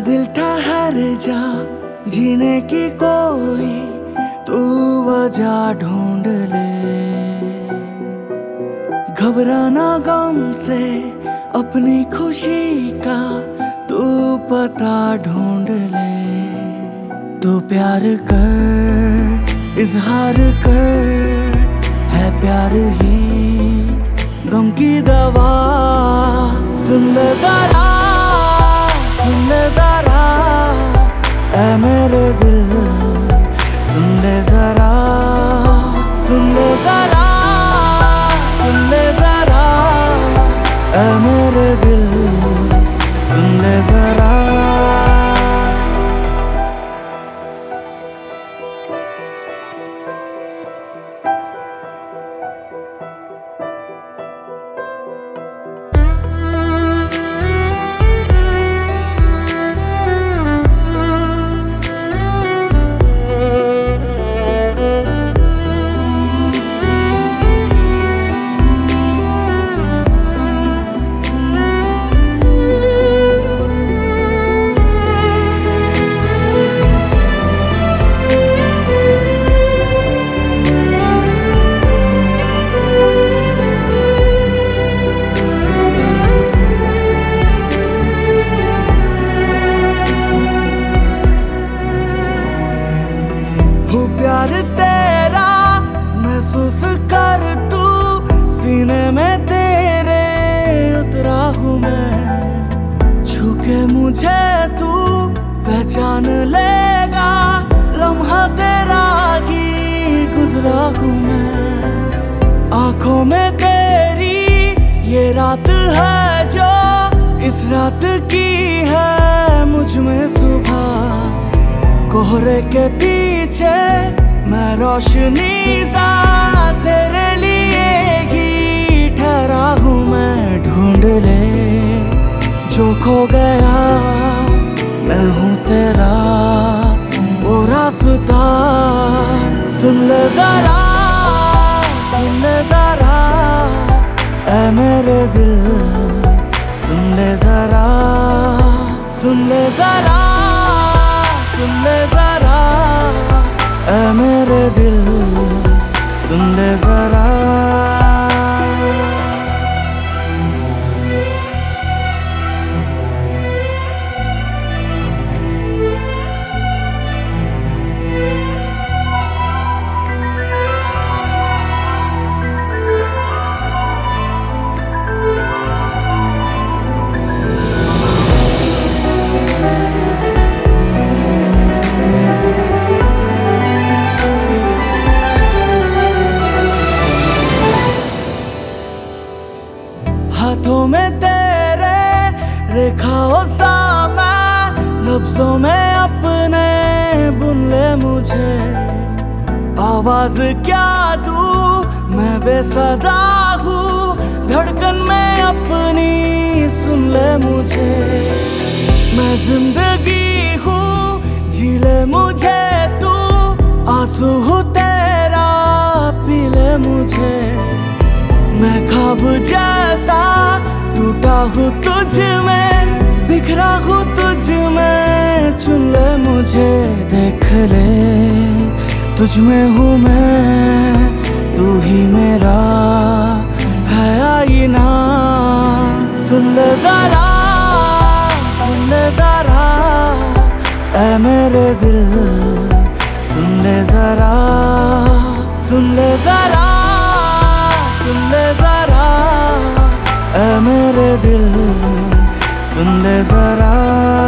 दिल ठहर जा, जीने की कोई तू वजह ढूंढ ले। घबराना गम से अपनी खुशी का तू पता ढूंढ ले। तू प्यार कर, इजहार कर, है प्यार ही गम की दवा। सुन ऐ मेरे दिल, सुन ले जरा, सुन ले जरा, सुन ले जरा, ऐ मेरे दिल, सुन ले जरा। प्यार तेरा महसूस कर तू सीने में तेरे उतरा हूँ मैं। छू के मुझे तू, पहचान लेगा। लम्हा तेरा ही गुजरा हूँ मैं। आँखों में तेरी ये रात है जो इस रात की है मुझमें सुबह। कोहरे के पीछे मैं रोशनी सा तेरे लिए ही ठहरा हूँ मैं, ढूंढ ले जो खो गया। मैं हूँ तेरा वो रास्ता। सुन ले जरा, सुन ले जरा, ऐ मेरे दिल सुन ले हाथों में तेरे रेखाओं सा लफ्जों में अपने बुन ले मुझे। आवाज़ क्या दू? मैं बेसदा हूँ। धड़कन में अपनी सुन ले मुझे। मैं ज़िंदगी हूँ, जी ले मुझे तू। आँसू हूँ तेरा, पी ले मुझे। मैं ख्वाब जैसा हूँ तुझ में, बिखरा हूँ तुझ में। चुन ले मुझे, देख ले, तुझ में हूँ मैं, तू ही मेरा है आईना। सुन ले जरा, सुन ले जरा, ऐ मेरे दिल। सुन ले जरा, सुन ले जरा। ए मेरे दिल सुन ले जरा।